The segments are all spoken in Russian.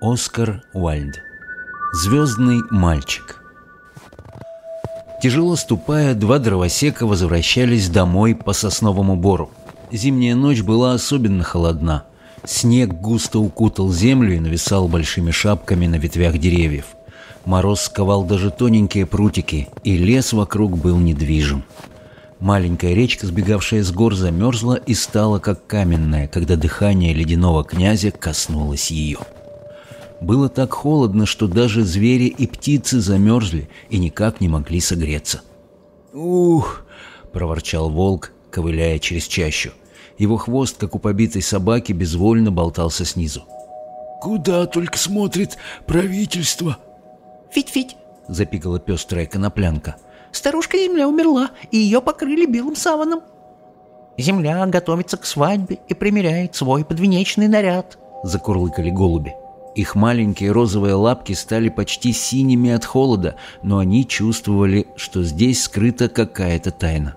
Оскар Уальд. Звездный мальчик. Тяжело ступая, два дровосека возвращались домой по сосновому бору. Зимняя ночь была особенно холодна. Снег густо укутал землю и нависал большими шапками на ветвях деревьев. Мороз сковал даже тоненькие прутики, и лес вокруг был недвижим. Маленькая речка, сбегавшая с гор, замерзла и стала как каменная, когда дыхание ледяного князя коснулось ее. Было так холодно, что даже звери и птицы замерзли и никак не могли согреться. «Ух!» — проворчал волк, ковыляя через чащу. Его хвост, как у побитой собаки, безвольно болтался снизу. «Куда только смотрит правительство?» «Фить-фить!» — запикала пестрая коноплянка. «Старушка-земля умерла, и ее покрыли белым саваном». «Земля готовится к свадьбе и примеряет свой подвенечный наряд», — закурлыкали голуби. Их маленькие розовые лапки стали почти синими от холода, но они чувствовали, что здесь скрыта какая-то тайна.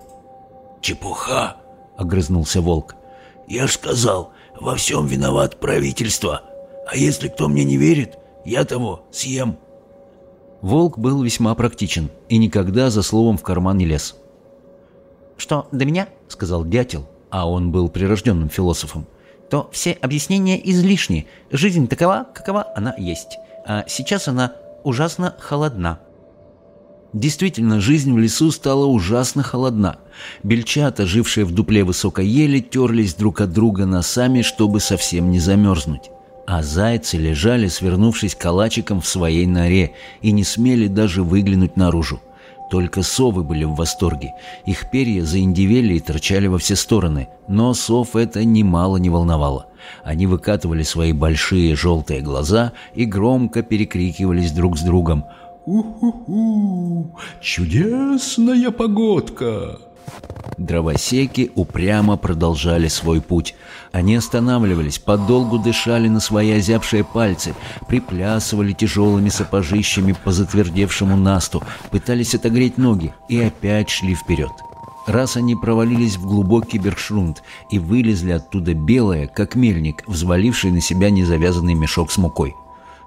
«Чепуха!» — огрызнулся волк. «Я ж сказал, во всем виноват правительство. А если кто мне не верит, я того съем». Волк был весьма практичен и никогда за словом в карман не лез. «Что до меня?» — сказал дятел, а он был прирожденным философом — то все объяснения излишни. Жизнь такова, какова она есть. А сейчас она ужасно холодна. Действительно, жизнь в лесу стала ужасно холодна. Бельчата, жившие в дупле высокой ели, терлись друг от друга носами, чтобы совсем не замерзнуть. А зайцы лежали, свернувшись калачиком в своей норе, и не смели даже выглянуть наружу. Только совы были в восторге. Их перья заиндивели и торчали во все стороны. Но сов это немало не волновало. Они выкатывали свои большие желтые глаза и громко перекрикивались друг с другом. «У-ху-ху! Чудесная погодка!» Дровосеки упрямо продолжали свой путь. Они останавливались, подолгу дышали на свои озябшие пальцы, приплясывали тяжелыми сапожищами по затвердевшему насту, пытались отогреть ноги и опять шли вперед. Раз они провалились в глубокий бершрунт и вылезли оттуда белые, как мельник, взваливший на себя незавязанный мешок с мукой.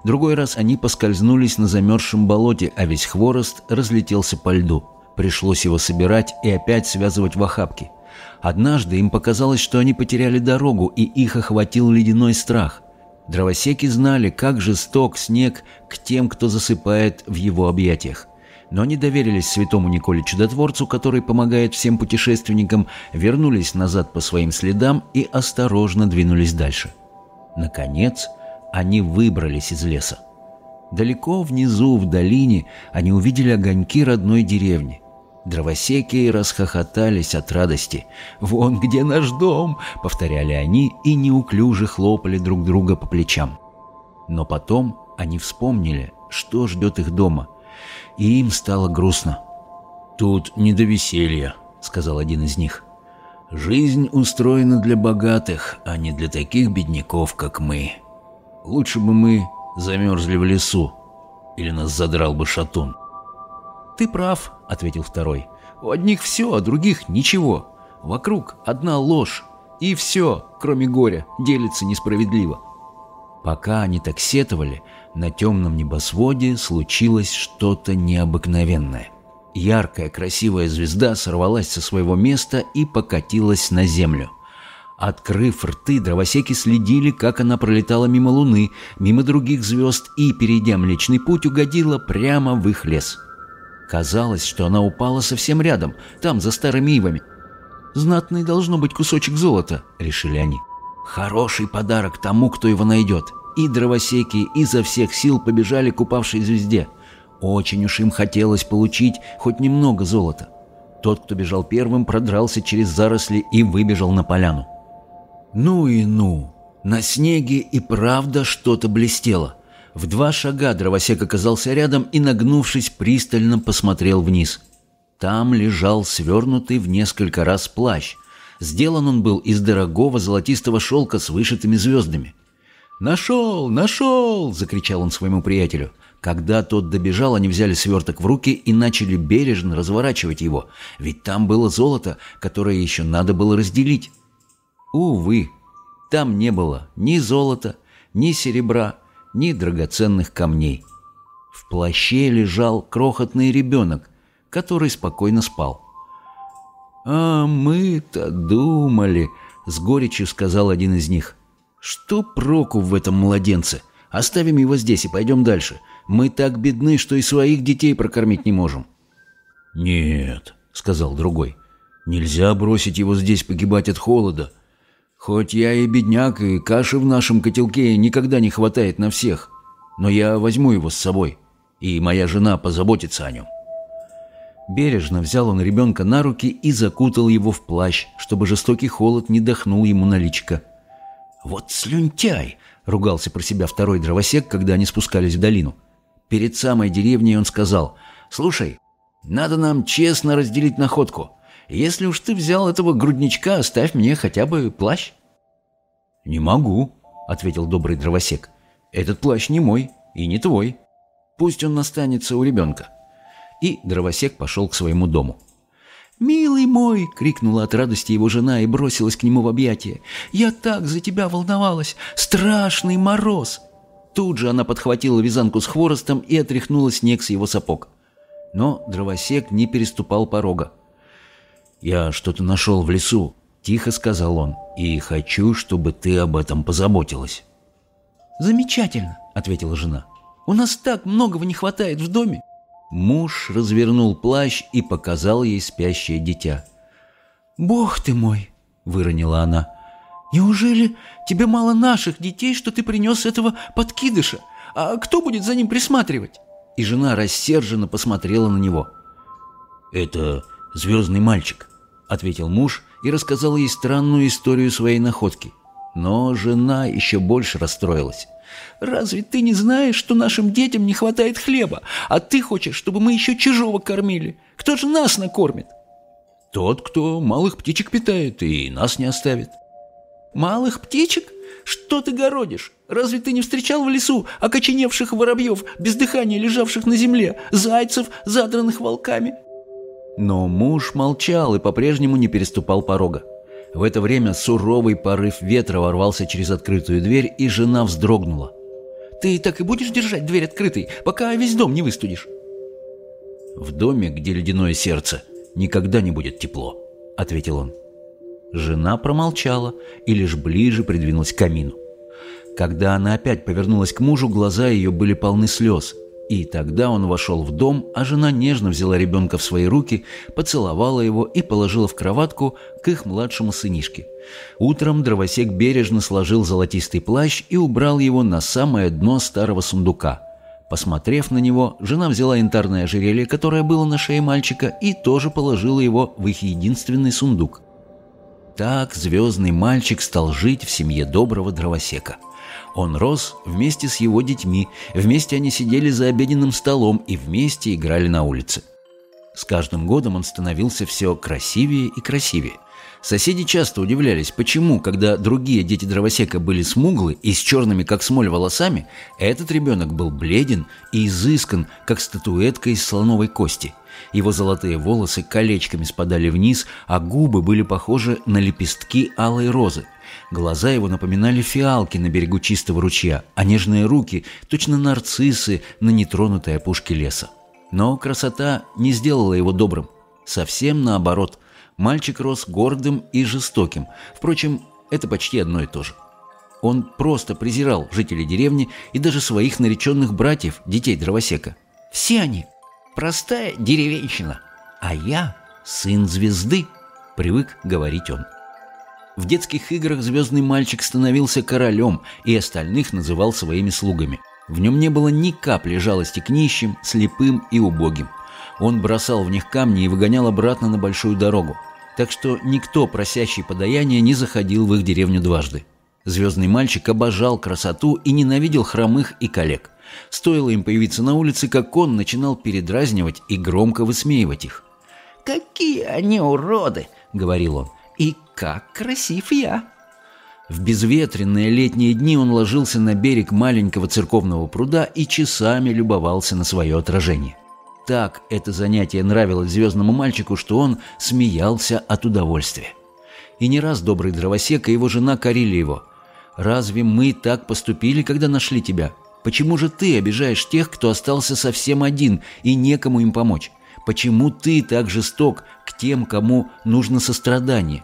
Другой раз они поскользнулись на замерзшем болоте, а весь хворост разлетелся по льду. Пришлось его собирать и опять связывать в охапки. Однажды им показалось, что они потеряли дорогу, и их охватил ледяной страх. Дровосеки знали, как жесток снег к тем, кто засыпает в его объятиях. Но они доверились святому Николе Чудотворцу, который помогает всем путешественникам, вернулись назад по своим следам и осторожно двинулись дальше. Наконец, они выбрались из леса. Далеко внизу, в долине, они увидели огоньки родной деревни. Дровосеки расхохотались от радости. «Вон где наш дом!» — повторяли они и неуклюже хлопали друг друга по плечам. Но потом они вспомнили, что ждет их дома, и им стало грустно. «Тут не до веселья», — сказал один из них. «Жизнь устроена для богатых, а не для таких бедняков, как мы. Лучше бы мы замерзли в лесу, или нас задрал бы шатун». «Ты прав», — ответил второй. «У одних все, а других ничего. Вокруг одна ложь, и все, кроме горя, делится несправедливо». Пока они так сетовали, на темном небосводе случилось что-то необыкновенное. Яркая красивая звезда сорвалась со своего места и покатилась на землю. Открыв рты, дровосеки следили, как она пролетала мимо Луны, мимо других звезд и, перейдя Млечный Путь, угодила прямо в их лес. Казалось, что она упала совсем рядом, там, за старыми ивами. «Знатный должно быть кусочек золота», — решили они. «Хороший подарок тому, кто его найдет». И дровосеки изо всех сил побежали к упавшей звезде. Очень уж им хотелось получить хоть немного золота. Тот, кто бежал первым, продрался через заросли и выбежал на поляну. Ну и ну! На снеге и правда что-то блестело — в два шага дровосек оказался рядом и, нагнувшись, пристально посмотрел вниз. Там лежал свернутый в несколько раз плащ. Сделан он был из дорогого золотистого шелка с вышитыми звездами. «Нашел! Нашел!» — закричал он своему приятелю. Когда тот добежал, они взяли сверток в руки и начали бережно разворачивать его, ведь там было золото, которое еще надо было разделить. Увы, там не было ни золота, ни серебра, ни драгоценных камней. В плаще лежал крохотный ребенок, который спокойно спал. «А мы-то думали», — с горечью сказал один из них. «Что проку в этом младенце? Оставим его здесь и пойдем дальше. Мы так бедны, что и своих детей прокормить не можем». «Нет», — сказал другой, — «нельзя бросить его здесь погибать от холода. Хоть я и бедняк, и каши в нашем котелке никогда не хватает на всех, но я возьму его с собой, и моя жена позаботится о нем». Бережно взял он ребенка на руки и закутал его в плащ, чтобы жестокий холод не дохнул ему на личко. «Вот слюнтяй!» — ругался про себя второй дровосек, когда они спускались в долину. Перед самой деревней он сказал, «Слушай, надо нам честно разделить находку. Если уж ты взял этого грудничка, оставь мне хотя бы плащ». «Не могу», — ответил добрый дровосек. «Этот плащ не мой и не твой. Пусть он останется у ребенка». И дровосек пошел к своему дому. «Милый мой!» — крикнула от радости его жена и бросилась к нему в объятия. «Я так за тебя волновалась! Страшный мороз!» Тут же она подхватила вязанку с хворостом и отряхнула снег с его сапог. Но дровосек не переступал порога. «Я что-то нашел в лесу», — тихо сказал он, — «и хочу, чтобы ты об этом позаботилась». «Замечательно», — ответила жена. «У нас так многого не хватает в доме». Муж развернул плащ и показал ей спящее дитя. «Бог ты мой!» — выронила она. «Неужели тебе мало наших детей, что ты принес этого подкидыша? А кто будет за ним присматривать?» И жена рассерженно посмотрела на него. «Это звездный мальчик», — ответил муж и рассказал ей странную историю своей находки. Но жена еще больше расстроилась. «Разве ты не знаешь, что нашим детям не хватает хлеба, а ты хочешь, чтобы мы еще чужого кормили? Кто же нас накормит?» «Тот, кто малых птичек питает и нас не оставит». «Малых птичек? Что ты городишь? Разве ты не встречал в лесу окоченевших воробьев, без дыхания лежавших на земле, зайцев, задранных волками?» Но муж молчал и по-прежнему не переступал порога. В это время суровый порыв ветра ворвался через открытую дверь, и жена вздрогнула. «Ты так и будешь держать дверь открытой, пока весь дом не выстудишь?» «В доме, где ледяное сердце, никогда не будет тепло», — ответил он. Жена промолчала и лишь ближе придвинулась к камину. Когда она опять повернулась к мужу, глаза ее были полны слез, и тогда он вошел в дом, а жена нежно взяла ребенка в свои руки, поцеловала его и положила в кроватку к их младшему сынишке. Утром дровосек бережно сложил золотистый плащ и убрал его на самое дно старого сундука. Посмотрев на него, жена взяла янтарное ожерелье, которое было на шее мальчика, и тоже положила его в их единственный сундук. Так звездный мальчик стал жить в семье доброго дровосека. Он рос вместе с его детьми, вместе они сидели за обеденным столом и вместе играли на улице. С каждым годом он становился все красивее и красивее. Соседи часто удивлялись, почему, когда другие дети дровосека были смуглы и с черными, как смоль, волосами, этот ребенок был бледен и изыскан, как статуэтка из слоновой кости. Его золотые волосы колечками спадали вниз, а губы были похожи на лепестки алой розы. Глаза его напоминали фиалки на берегу чистого ручья, а нежные руки – точно нарциссы на нетронутой опушке леса. Но красота не сделала его добрым. Совсем наоборот. Мальчик рос гордым и жестоким. Впрочем, это почти одно и то же. Он просто презирал жителей деревни и даже своих нареченных братьев, детей дровосека. «Все они простая деревенщина, а я сын звезды», — привык говорить он. В детских играх звездный мальчик становился королем и остальных называл своими слугами. В нем не было ни капли жалости к нищим, слепым и убогим. Он бросал в них камни и выгонял обратно на большую дорогу. Так что никто, просящий подаяния, не заходил в их деревню дважды. Звездный мальчик обожал красоту и ненавидел хромых и коллег. Стоило им появиться на улице, как он начинал передразнивать и громко высмеивать их. «Какие они уроды!» — говорил он. И как красив я!» В безветренные летние дни он ложился на берег маленького церковного пруда и часами любовался на свое отражение. Так это занятие нравилось звездному мальчику, что он смеялся от удовольствия. И не раз добрый дровосек и его жена корили его. «Разве мы так поступили, когда нашли тебя? Почему же ты обижаешь тех, кто остался совсем один и некому им помочь? Почему ты так жесток к тем, кому нужно сострадание?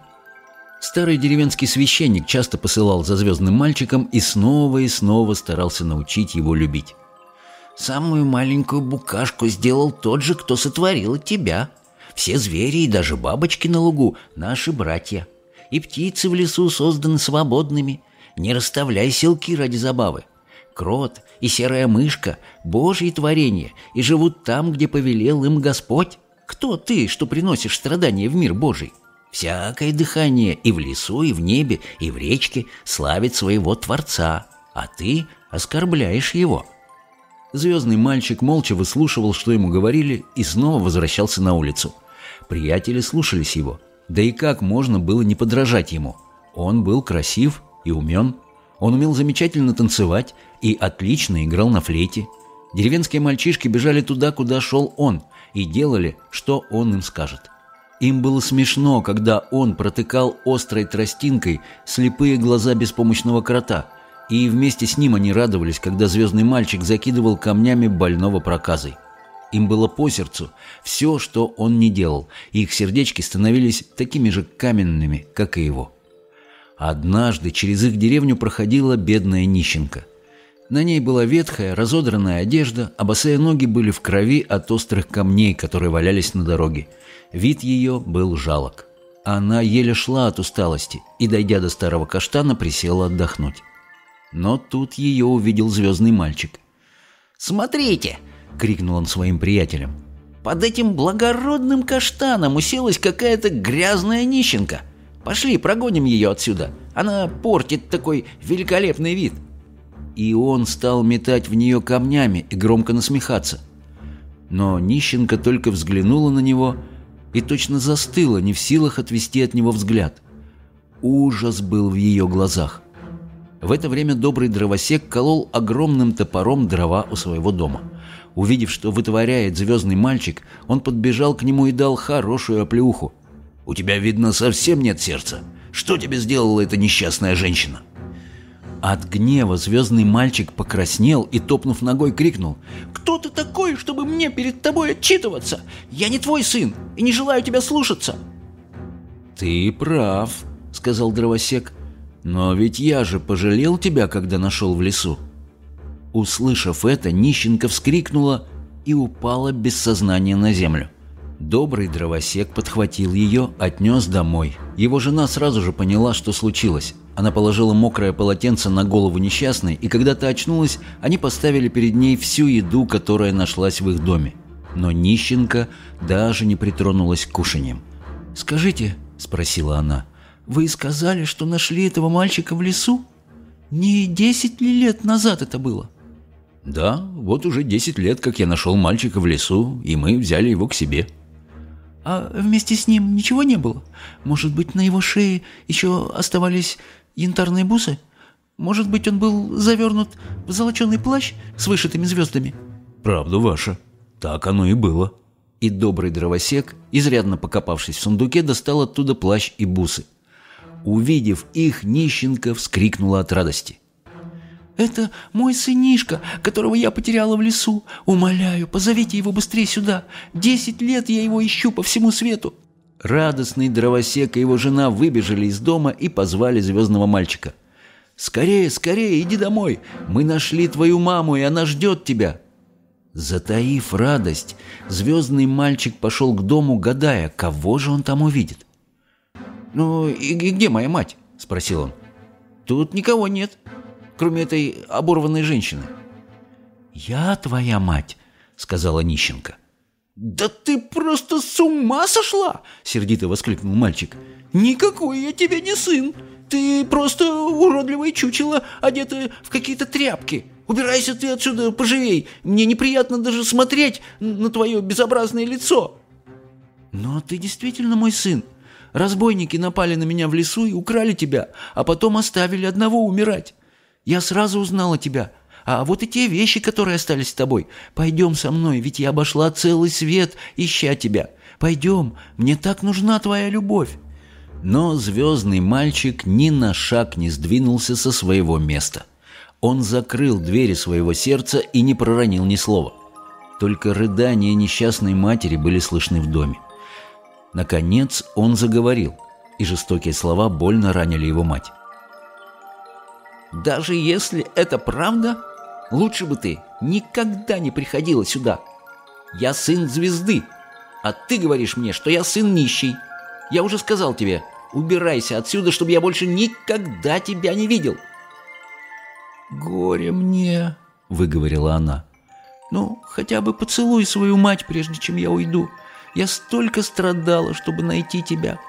Старый деревенский священник часто посылал за звездным мальчиком и снова и снова старался научить его любить. «Самую маленькую букашку сделал тот же, кто сотворил тебя. Все звери и даже бабочки на лугу — наши братья. И птицы в лесу созданы свободными. Не расставляй селки ради забавы. Крот и серая мышка — божьи творения и живут там, где повелел им Господь. Кто ты, что приносишь страдания в мир Божий?» Всякое дыхание и в лесу, и в небе, и в речке славит своего Творца, а ты оскорбляешь его». Звездный мальчик молча выслушивал, что ему говорили, и снова возвращался на улицу. Приятели слушались его. Да и как можно было не подражать ему? Он был красив и умен. Он умел замечательно танцевать и отлично играл на флейте. Деревенские мальчишки бежали туда, куда шел он, и делали, что он им скажет. Им было смешно, когда он протыкал острой тростинкой слепые глаза беспомощного крота, и вместе с ним они радовались, когда звездный мальчик закидывал камнями больного проказой. Им было по сердцу все, что он не делал, и их сердечки становились такими же каменными, как и его. Однажды через их деревню проходила бедная нищенка. На ней была ветхая, разодранная одежда, а босые ноги были в крови от острых камней, которые валялись на дороге. Вид ее был жалок. Она еле шла от усталости и, дойдя до старого каштана, присела отдохнуть. Но тут ее увидел звездный мальчик. «Смотрите!» — крикнул он своим приятелям. «Под этим благородным каштаном уселась какая-то грязная нищенка. Пошли, прогоним ее отсюда. Она портит такой великолепный вид». И он стал метать в нее камнями и громко насмехаться. Но нищенка только взглянула на него — и точно застыла, не в силах отвести от него взгляд. Ужас был в ее глазах. В это время добрый дровосек колол огромным топором дрова у своего дома. Увидев, что вытворяет звездный мальчик, он подбежал к нему и дал хорошую оплеуху. «У тебя, видно, совсем нет сердца. Что тебе сделала эта несчастная женщина?» От гнева звездный мальчик покраснел и, топнув ногой, крикнул «Кто ты такой, чтобы мне перед тобой отчитываться? Я не твой сын и не желаю тебя слушаться!» «Ты прав», — сказал дровосек, «но ведь я же пожалел тебя, когда нашел в лесу». Услышав это, нищенка вскрикнула и упала без сознания на землю. Добрый дровосек подхватил ее, отнес домой. Его жена сразу же поняла, что случилось. Она положила мокрое полотенце на голову несчастной, и когда та очнулась, они поставили перед ней всю еду, которая нашлась в их доме. Но нищенка даже не притронулась к кушаньям. «Скажите», — спросила она, — «вы сказали, что нашли этого мальчика в лесу? Не десять ли лет назад это было?» «Да, вот уже десять лет, как я нашел мальчика в лесу, и мы взяли его к себе». «А вместе с ним ничего не было? Может быть, на его шее еще оставались янтарные бусы? Может быть, он был завернут в золоченый плащ с вышитыми звездами?» «Правда ваша. Так оно и было». И добрый дровосек, изрядно покопавшись в сундуке, достал оттуда плащ и бусы. Увидев их, нищенка вскрикнула от радости. «Это мой сынишка, которого я потеряла в лесу. Умоляю, позовите его быстрее сюда. Десять лет я его ищу по всему свету». Радостный дровосек и его жена выбежали из дома и позвали звездного мальчика. «Скорее, скорее, иди домой! Мы нашли твою маму, и она ждет тебя!» Затаив радость, звездный мальчик пошел к дому, гадая, кого же он там увидит. «Ну и где моя мать?» – спросил он. «Тут никого нет, кроме этой оборванной женщины». «Я твоя мать», – сказала нищенка. «Да ты просто с ума сошла!» — сердито воскликнул мальчик. «Никакой я тебе не сын! Ты просто уродливое чучело, одетое в какие-то тряпки! Убирайся ты отсюда поживей! Мне неприятно даже смотреть на твое безобразное лицо!» «Но ты действительно мой сын! Разбойники напали на меня в лесу и украли тебя, а потом оставили одного умирать! Я сразу узнала тебя!» А вот и те вещи, которые остались с тобой. Пойдем со мной, ведь я обошла целый свет, ища тебя. Пойдем, мне так нужна твоя любовь». Но звездный мальчик ни на шаг не сдвинулся со своего места. Он закрыл двери своего сердца и не проронил ни слова. Только рыдания несчастной матери были слышны в доме. Наконец он заговорил, и жестокие слова больно ранили его мать. «Даже если это правда, лучше бы ты никогда не приходила сюда. Я сын звезды, а ты говоришь мне, что я сын нищий. Я уже сказал тебе, убирайся отсюда, чтобы я больше никогда тебя не видел». «Горе мне», — выговорила она. «Ну, хотя бы поцелуй свою мать, прежде чем я уйду. Я столько страдала, чтобы найти тебя».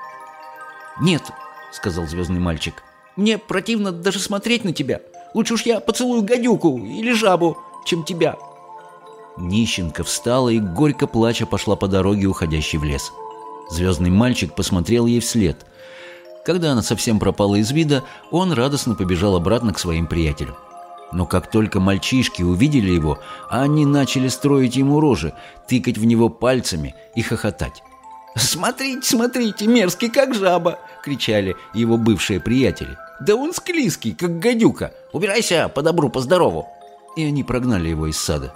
«Нет», — сказал звездный мальчик, — «мне противно даже смотреть на тебя. Лучше уж я поцелую гадюку или жабу, чем тебя». Нищенка встала и, горько плача, пошла по дороге, уходящей в лес. Звездный мальчик посмотрел ей вслед. Когда она совсем пропала из вида, он радостно побежал обратно к своим приятелям. Но как только мальчишки увидели его, они начали строить ему рожи, тыкать в него пальцами и хохотать. «Смотрите, смотрите, мерзкий, как жаба!» — кричали его бывшие приятели. «Да он склизкий, как гадюка! Убирайся по добру, по здорову!» И они прогнали его из сада.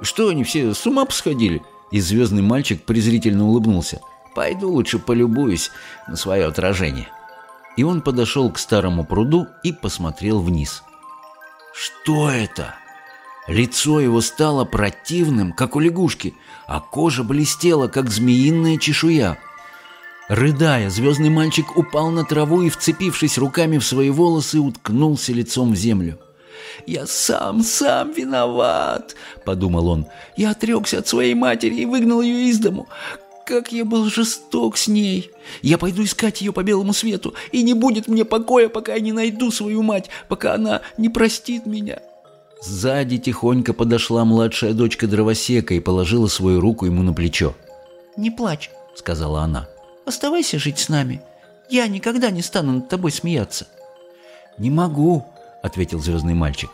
«Что они все с ума посходили?» И звездный мальчик презрительно улыбнулся. «Пойду лучше полюбуюсь на свое отражение». И он подошел к старому пруду и посмотрел вниз. Что это? Лицо его стало противным, как у лягушки, а кожа блестела, как змеиная чешуя. Рыдая, звездный мальчик упал на траву и, вцепившись руками в свои волосы, уткнулся лицом в землю. «Я сам, сам виноват», — подумал он. «Я отрекся от своей матери и выгнал ее из дому. Как я был жесток с ней! Я пойду искать ее по белому свету, и не будет мне покоя, пока я не найду свою мать, пока она не простит меня!» Сзади тихонько подошла младшая дочка дровосека и положила свою руку ему на плечо. «Не плачь», — сказала она. «Оставайся жить с нами. Я никогда не стану над тобой смеяться». «Не могу», — ответил звездный мальчик.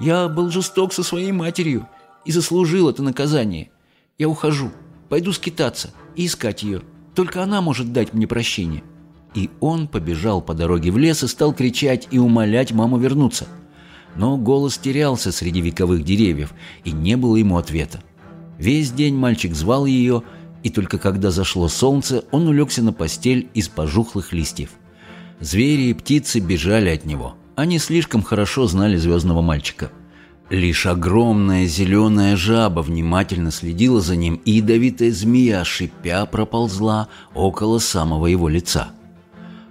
«Я был жесток со своей матерью и заслужил это наказание. Я ухожу, пойду скитаться и искать ее. Только она может дать мне прощение». И он побежал по дороге в лес и стал кричать и умолять маму вернуться. Но голос терялся среди вековых деревьев, и не было ему ответа. Весь день мальчик звал ее, и только когда зашло солнце, он улегся на постель из пожухлых листьев. Звери и птицы бежали от него. Они слишком хорошо знали звездного мальчика – Лишь огромная зеленая жаба внимательно следила за ним, и ядовитая змея, шипя, проползла около самого его лица.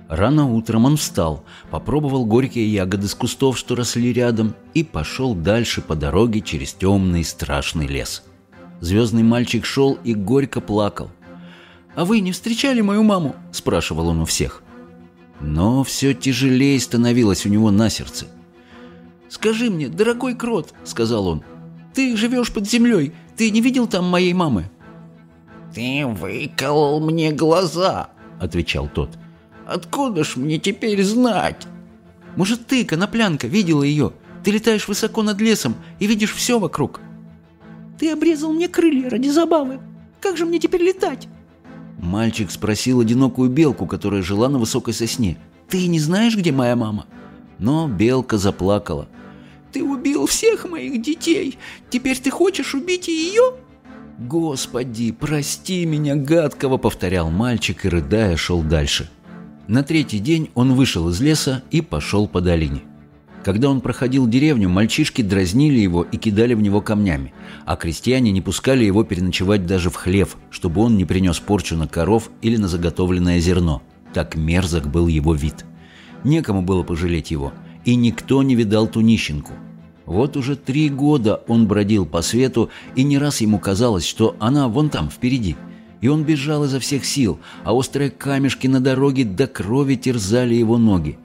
Рано утром он встал, попробовал горькие ягоды с кустов, что росли рядом, и пошел дальше по дороге через темный страшный лес. Звездный мальчик шел и горько плакал. «А вы не встречали мою маму?» – спрашивал он у всех. Но все тяжелее становилось у него на сердце – «Скажи мне, дорогой крот», — сказал он, — «ты живешь под землей, ты не видел там моей мамы?» «Ты выколол мне глаза», — отвечал тот. «Откуда ж мне теперь знать?» «Может, ты, коноплянка, видела ее? Ты летаешь высоко над лесом и видишь все вокруг». «Ты обрезал мне крылья ради забавы. Как же мне теперь летать?» Мальчик спросил одинокую белку, которая жила на высокой сосне. «Ты не знаешь, где моя мама?» Но белка заплакала. Ты убил всех моих детей. Теперь ты хочешь убить и ее?» «Господи, прости меня, гадкого!» — повторял мальчик и, рыдая, шел дальше. На третий день он вышел из леса и пошел по долине. Когда он проходил деревню, мальчишки дразнили его и кидали в него камнями, а крестьяне не пускали его переночевать даже в хлев, чтобы он не принес порчу на коров или на заготовленное зерно. Так мерзок был его вид. Некому было пожалеть его, и никто не видал ту нищенку. Вот уже три года он бродил по свету, и не раз ему казалось, что она вон там, впереди. И он бежал изо всех сил, а острые камешки на дороге до крови терзали его ноги.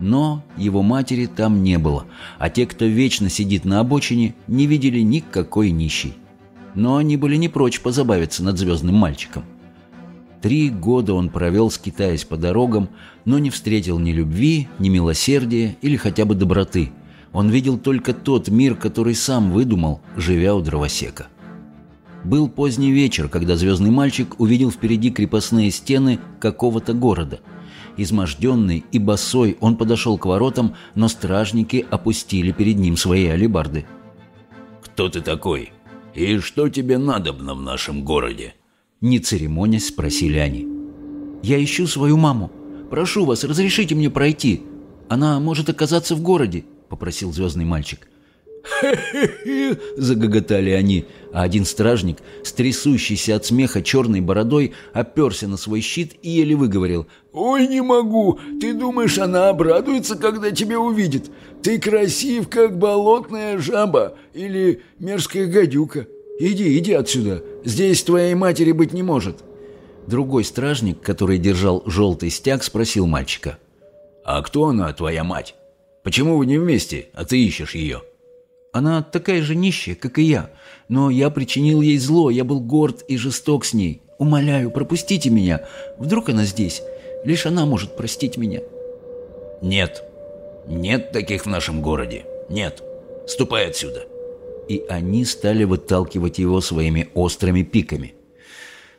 Но его матери там не было, а те, кто вечно сидит на обочине, не видели никакой нищей. Но они были не прочь позабавиться над звездным мальчиком. Три года он провел, скитаясь по дорогам, но не встретил ни любви, ни милосердия или хотя бы доброты. Он видел только тот мир, который сам выдумал, живя у дровосека. Был поздний вечер, когда звездный мальчик увидел впереди крепостные стены какого-то города. Изможденный и босой он подошел к воротам, но стражники опустили перед ним свои алебарды. «Кто ты такой? И что тебе надобно в нашем городе?» Не церемонясь, спросили они. «Я ищу свою маму. Прошу вас, разрешите мне пройти. Она может оказаться в городе», — попросил звездный мальчик. «Хе-хе-хе!» — загоготали они, а один стражник, с трясущейся от смеха черной бородой, оперся на свой щит и еле выговорил. «Ой, не могу! Ты думаешь, она обрадуется, когда тебя увидит? Ты красив, как болотная жаба или мерзкая гадюка. Иди, иди отсюда, здесь твоей матери быть не может». Другой стражник, который держал желтый стяг, спросил мальчика. «А кто она, твоя мать? Почему вы не вместе, а ты ищешь ее?» Она такая же нищая, как и я. Но я причинил ей зло, я был горд и жесток с ней. Умоляю, пропустите меня. Вдруг она здесь? Лишь она может простить меня». «Нет. Нет таких в нашем городе. Нет. Ступай отсюда». И они стали выталкивать его своими острыми пиками.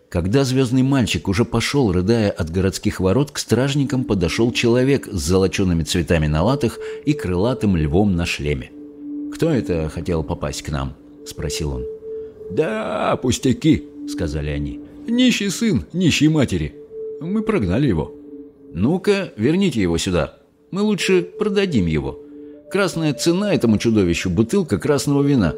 Когда звездный мальчик уже пошел, рыдая от городских ворот, к стражникам подошел человек с золочеными цветами на латах и крылатым львом на шлеме. «Кто это хотел попасть к нам?» – спросил он. «Да, пустяки», – сказали они. «Нищий сын нищей матери. Мы прогнали его». «Ну-ка, верните его сюда. Мы лучше продадим его. Красная цена этому чудовищу – бутылка красного вина».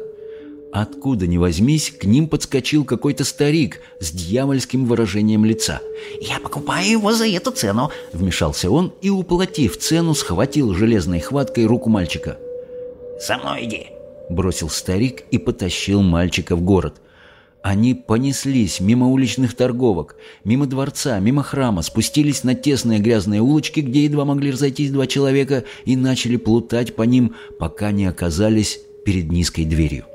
Откуда ни возьмись, к ним подскочил какой-то старик с дьявольским выражением лица. «Я покупаю его за эту цену», — вмешался он и, уплатив цену, схватил железной хваткой руку мальчика. «Со мной иди!» — бросил старик и потащил мальчика в город. Они понеслись мимо уличных торговок, мимо дворца, мимо храма, спустились на тесные грязные улочки, где едва могли разойтись два человека, и начали плутать по ним, пока не оказались перед низкой дверью.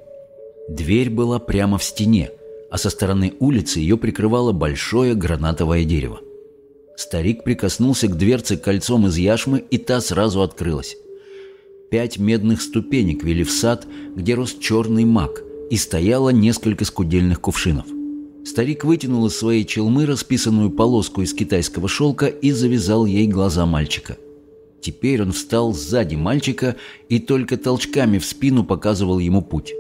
Дверь была прямо в стене, а со стороны улицы ее прикрывало большое гранатовое дерево. Старик прикоснулся к дверце кольцом из яшмы, и та сразу открылась. Пять медных ступенек вели в сад, где рос черный мак, и стояло несколько скудельных кувшинов. Старик вытянул из своей челмы расписанную полоску из китайского шелка и завязал ей глаза мальчика. Теперь он встал сзади мальчика и только толчками в спину показывал ему путь.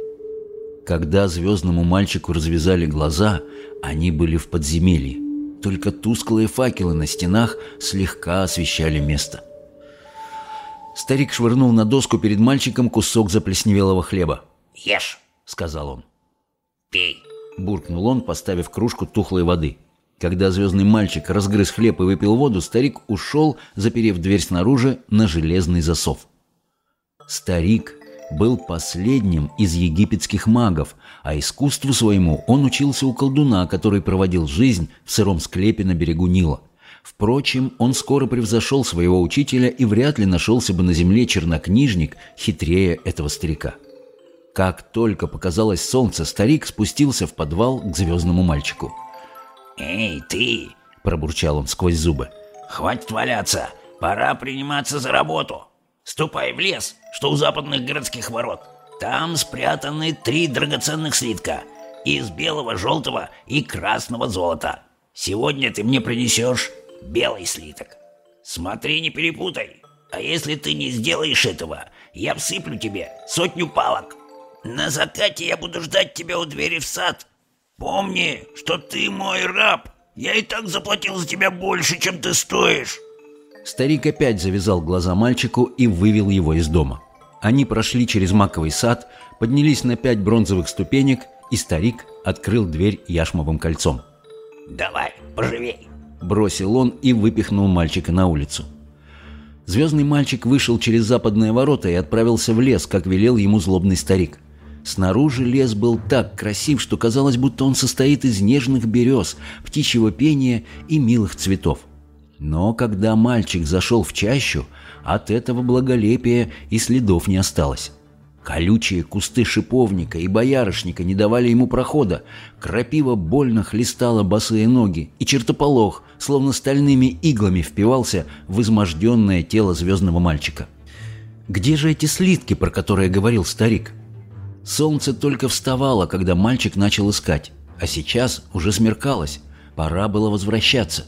Когда звездному мальчику развязали глаза, они были в подземелье. Только тусклые факелы на стенах слегка освещали место. Старик швырнул на доску перед мальчиком кусок заплесневелого хлеба. «Ешь», — сказал он. «Пей», — буркнул он, поставив кружку тухлой воды. Когда звездный мальчик разгрыз хлеб и выпил воду, старик ушел, заперев дверь снаружи на железный засов. Старик был последним из египетских магов, а искусству своему он учился у колдуна, который проводил жизнь в сыром склепе на берегу Нила. Впрочем, он скоро превзошел своего учителя и вряд ли нашелся бы на земле чернокнижник хитрее этого старика. Как только показалось солнце, старик спустился в подвал к звездному мальчику. «Эй, ты!» – пробурчал он сквозь зубы. «Хватит валяться! Пора приниматься за работу! Ступай в лес, что у западных городских ворот. Там спрятаны три драгоценных слитка из белого, желтого и красного золота. Сегодня ты мне принесешь белый слиток. Смотри, не перепутай. А если ты не сделаешь этого, я всыплю тебе сотню палок. На закате я буду ждать тебя у двери в сад. Помни, что ты мой раб. Я и так заплатил за тебя больше, чем ты стоишь. Старик опять завязал глаза мальчику и вывел его из дома. Они прошли через маковый сад, поднялись на пять бронзовых ступенек, и старик открыл дверь яшмовым кольцом. «Давай, поживей!» Бросил он и выпихнул мальчика на улицу. Звездный мальчик вышел через западные ворота и отправился в лес, как велел ему злобный старик. Снаружи лес был так красив, что казалось, будто он состоит из нежных берез, птичьего пения и милых цветов. Но когда мальчик зашел в чащу, от этого благолепия и следов не осталось. Колючие кусты шиповника и боярышника не давали ему прохода. Крапива больно хлестала босые ноги, и чертополох, словно стальными иглами, впивался в изможденное тело звездного мальчика. Где же эти слитки, про которые говорил старик? Солнце только вставало, когда мальчик начал искать, а сейчас уже смеркалось. Пора было возвращаться.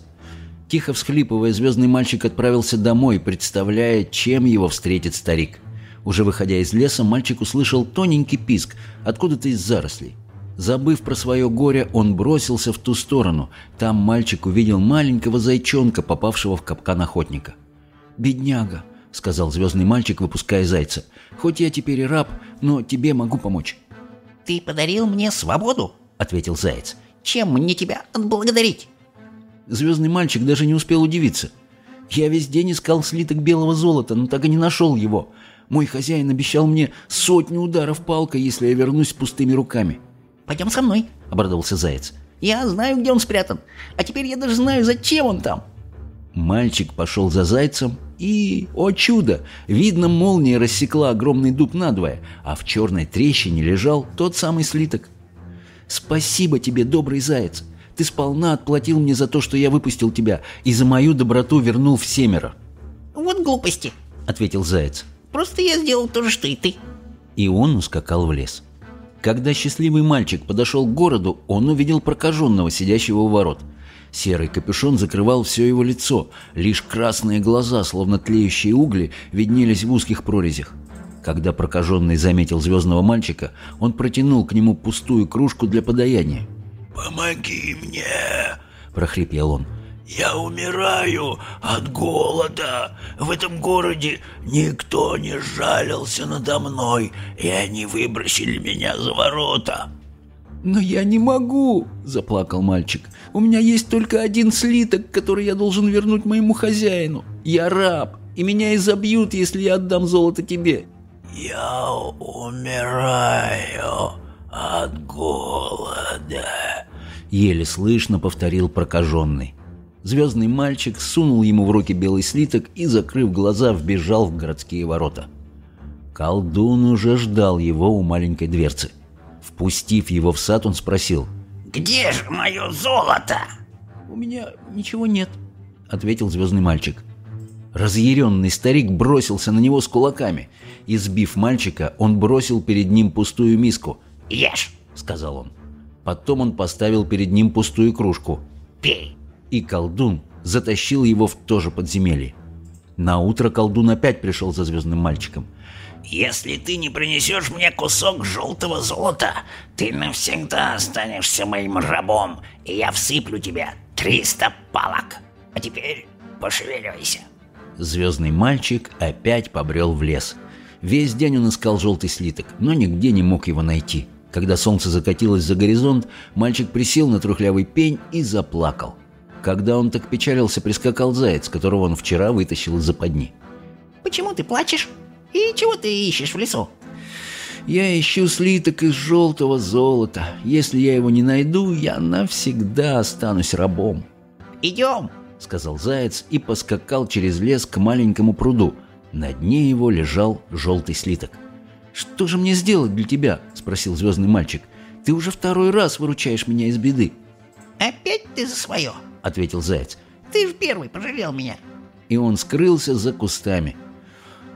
Тихо всхлипывая, звездный мальчик отправился домой, представляя, чем его встретит старик. Уже выходя из леса, мальчик услышал тоненький писк откуда-то из зарослей. Забыв про свое горе, он бросился в ту сторону. Там мальчик увидел маленького зайчонка, попавшего в капкан охотника. «Бедняга», — сказал звездный мальчик, выпуская зайца. «Хоть я теперь и раб, но тебе могу помочь». «Ты подарил мне свободу?» — ответил заяц. «Чем мне тебя отблагодарить?» Звездный мальчик даже не успел удивиться. «Я весь день искал слиток белого золота, но так и не нашел его. Мой хозяин обещал мне сотню ударов палкой, если я вернусь с пустыми руками». «Пойдем со мной», — обрадовался заяц. «Я знаю, где он спрятан. А теперь я даже знаю, зачем он там». Мальчик пошел за зайцем, и, о чудо, видно, молния рассекла огромный дуб надвое, а в черной трещине лежал тот самый слиток. «Спасибо тебе, добрый заяц! Ты сполна отплатил мне за то, что я выпустил тебя, и за мою доброту вернул в семеро». «Вот глупости», — ответил заяц. «Просто я сделал то же, что и ты». И он ускакал в лес. Когда счастливый мальчик подошел к городу, он увидел прокаженного, сидящего у ворот. Серый капюшон закрывал все его лицо, лишь красные глаза, словно тлеющие угли, виднелись в узких прорезях. Когда прокаженный заметил звездного мальчика, он протянул к нему пустую кружку для подаяния. «Помоги мне!» – прохрипел он. «Я умираю от голода. В этом городе никто не жалился надо мной, и они выбросили меня за ворота». «Но я не могу!» – заплакал мальчик. «У меня есть только один слиток, который я должен вернуть моему хозяину. Я раб, и меня изобьют, если я отдам золото тебе». «Я умираю от голода», — еле слышно повторил прокаженный. Звездный мальчик сунул ему в руки белый слиток и, закрыв глаза, вбежал в городские ворота. Колдун уже ждал его у маленькой дверцы. Впустив его в сад, он спросил. «Где же мое золото?» «У меня ничего нет», — ответил звездный мальчик. Разъяренный старик бросился на него с кулаками. Избив мальчика, он бросил перед ним пустую миску. «Ешь», — сказал он. Потом он поставил перед ним пустую кружку. «Пей». И колдун затащил его в то же подземелье. На утро колдун опять пришел за звездным мальчиком. «Если ты не принесешь мне кусок желтого золота, ты навсегда останешься моим рабом, и я всыплю тебе триста палок. А теперь пошевеливайся». Звездный мальчик опять побрел в лес. Весь день он искал желтый слиток, но нигде не мог его найти. Когда солнце закатилось за горизонт, мальчик присел на трухлявый пень и заплакал. Когда он так печалился, прискакал заяц, которого он вчера вытащил из западни. «Почему ты плачешь? И чего ты ищешь в лесу?» «Я ищу слиток из желтого золота. Если я его не найду, я навсегда останусь рабом». «Идем!» — сказал заяц и поскакал через лес к маленькому пруду. На дне его лежал желтый слиток. «Что же мне сделать для тебя?» — спросил звездный мальчик. «Ты уже второй раз выручаешь меня из беды». «Опять ты за свое!» — ответил заяц. «Ты в первый пожалел меня!» И он скрылся за кустами.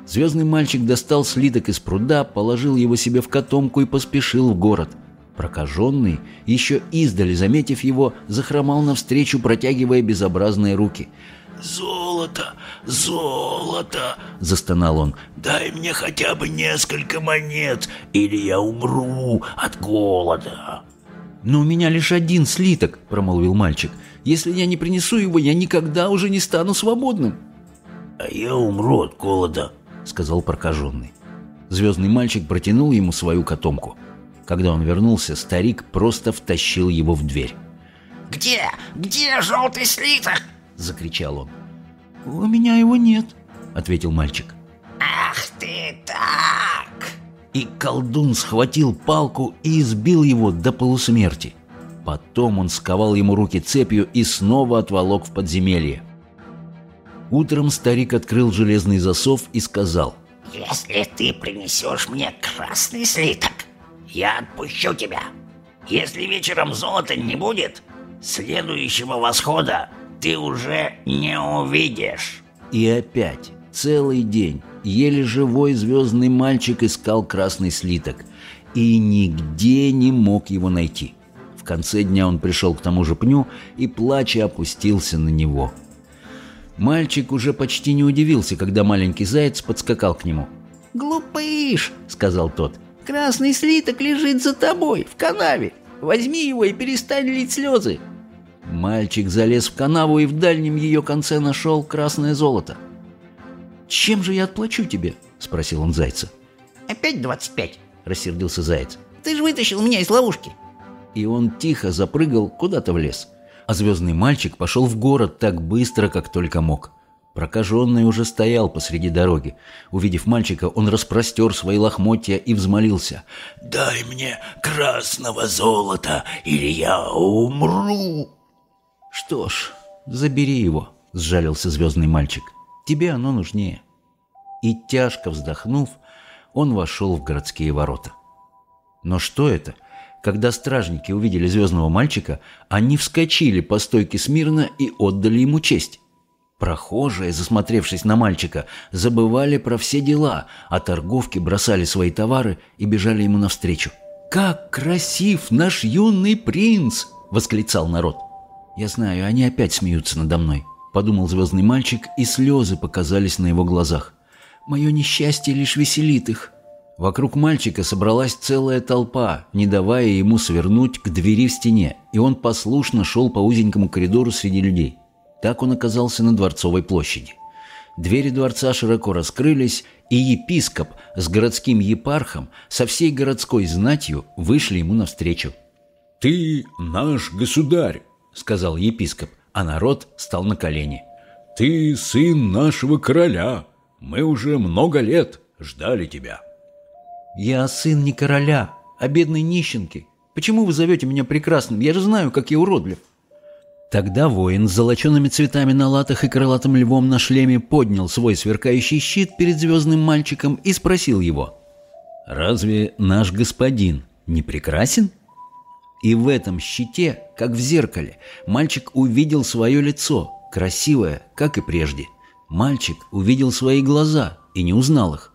Звездный мальчик достал слиток из пруда, положил его себе в котомку и поспешил в город — Прокаженный, еще издали заметив его, захромал навстречу, протягивая безобразные руки. «Золото, золото!» – застонал он. «Дай мне хотя бы несколько монет, или я умру от голода!» «Но у меня лишь один слиток», – промолвил мальчик. «Если я не принесу его, я никогда уже не стану свободным». «А я умру от голода», – сказал прокаженный. Звездный мальчик протянул ему свою котомку. Когда он вернулся, старик просто втащил его в дверь. «Где? Где желтый слиток?» — закричал он. «У меня его нет», — ответил мальчик. «Ах ты так!» И колдун схватил палку и избил его до полусмерти. Потом он сковал ему руки цепью и снова отволок в подземелье. Утром старик открыл железный засов и сказал. «Если ты принесешь мне красный слиток, я отпущу тебя. Если вечером золота не будет, следующего восхода ты уже не увидишь. И опять, целый день, еле живой звездный мальчик искал красный слиток и нигде не мог его найти. В конце дня он пришел к тому же пню и, плача, опустился на него. Мальчик уже почти не удивился, когда маленький заяц подскакал к нему. «Глупыш!» — сказал тот. «Красный слиток лежит за тобой, в канаве. Возьми его и перестань лить слезы». Мальчик залез в канаву и в дальнем ее конце нашел красное золото. «Чем же я отплачу тебе?» — спросил он зайца. «Опять двадцать пять?» — рассердился заяц. «Ты же вытащил меня из ловушки!» И он тихо запрыгал куда-то в лес. А звездный мальчик пошел в город так быстро, как только мог. Прокаженный уже стоял посреди дороги. Увидев мальчика, он распростер свои лохмотья и взмолился. «Дай мне красного золота, или я умру!» «Что ж, забери его», — сжалился звездный мальчик. «Тебе оно нужнее». И тяжко вздохнув, он вошел в городские ворота. Но что это? Когда стражники увидели звездного мальчика, они вскочили по стойке смирно и отдали ему честь. Прохожие, засмотревшись на мальчика, забывали про все дела, а торговки бросали свои товары и бежали ему навстречу. «Как красив наш юный принц!» — восклицал народ. «Я знаю, они опять смеются надо мной», — подумал звездный мальчик, и слезы показались на его глазах. «Мое несчастье лишь веселит их». Вокруг мальчика собралась целая толпа, не давая ему свернуть к двери в стене, и он послушно шел по узенькому коридору среди людей. Так он оказался на Дворцовой площади. Двери дворца широко раскрылись, и епископ с городским епархом со всей городской знатью вышли ему навстречу. «Ты наш государь!» — сказал епископ, а народ стал на колени. «Ты сын нашего короля! Мы уже много лет ждали тебя!» «Я сын не короля, а бедной нищенки. Почему вы зовете меня прекрасным? Я же знаю, как я уродлив». Тогда воин с золочеными цветами на латах и крылатым львом на шлеме поднял свой сверкающий щит перед звездным мальчиком и спросил его. «Разве наш господин не прекрасен?» И в этом щите, как в зеркале, мальчик увидел свое лицо, красивое, как и прежде. Мальчик увидел свои глаза и не узнал их.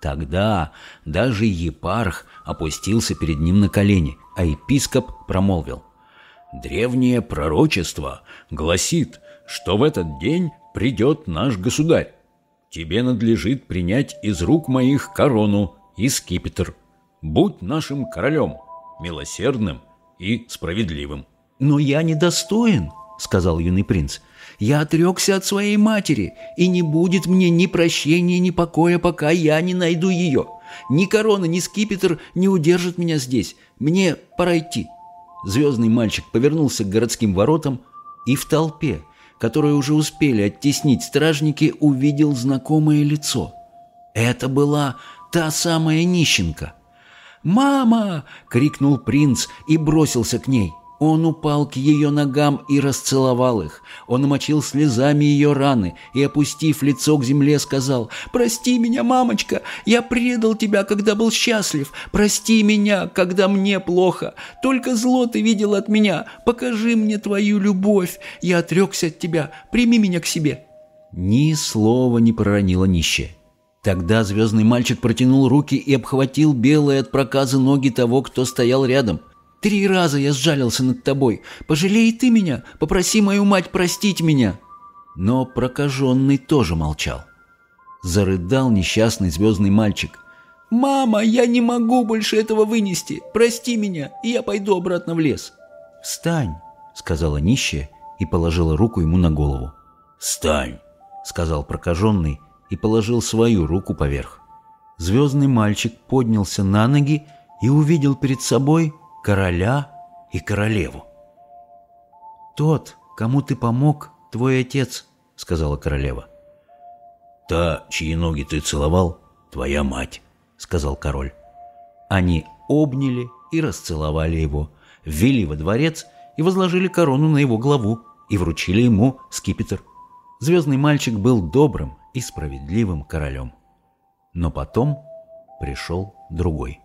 Тогда даже епарх опустился перед ним на колени, а епископ промолвил. «Древнее пророчество гласит, что в этот день придет наш государь. Тебе надлежит принять из рук моих корону и скипетр. Будь нашим королем, милосердным и справедливым». «Но я недостоин», — сказал юный принц. Я отрекся от своей матери, и не будет мне ни прощения, ни покоя, пока я не найду ее. Ни корона, ни скипетр не удержат меня здесь. Мне пора идти». Звездный мальчик повернулся к городским воротам и в толпе, которую уже успели оттеснить стражники, увидел знакомое лицо. Это была та самая нищенка. «Мама!» — крикнул принц и бросился к ней. Он упал к ее ногам и расцеловал их. Он намочил слезами ее раны и, опустив лицо к земле, сказал, «Прости меня, мамочка, я предал тебя, когда был счастлив. Прости меня, когда мне плохо. Только зло ты видел от меня. Покажи мне твою любовь. Я отрекся от тебя. Прими меня к себе». Ни слова не проронила нищая. Тогда звездный мальчик протянул руки и обхватил белые от проказа ноги того, кто стоял рядом – Три раза я сжалился над тобой. Пожалей ты меня, попроси мою мать простить меня». Но прокаженный тоже молчал. Зарыдал несчастный звездный мальчик. «Мама, я не могу больше этого вынести. Прости меня, и я пойду обратно в лес». «Встань», — сказала нищая и положила руку ему на голову. «Встань», — сказал прокаженный и положил свою руку поверх. Звездный мальчик поднялся на ноги и увидел перед собой короля и королеву. «Тот, кому ты помог, твой отец», — сказала королева. «Та, чьи ноги ты целовал, твоя мать», — сказал король. Они обняли и расцеловали его, ввели во дворец и возложили корону на его главу и вручили ему скипетр. Звездный мальчик был добрым и справедливым королем. Но потом пришел другой.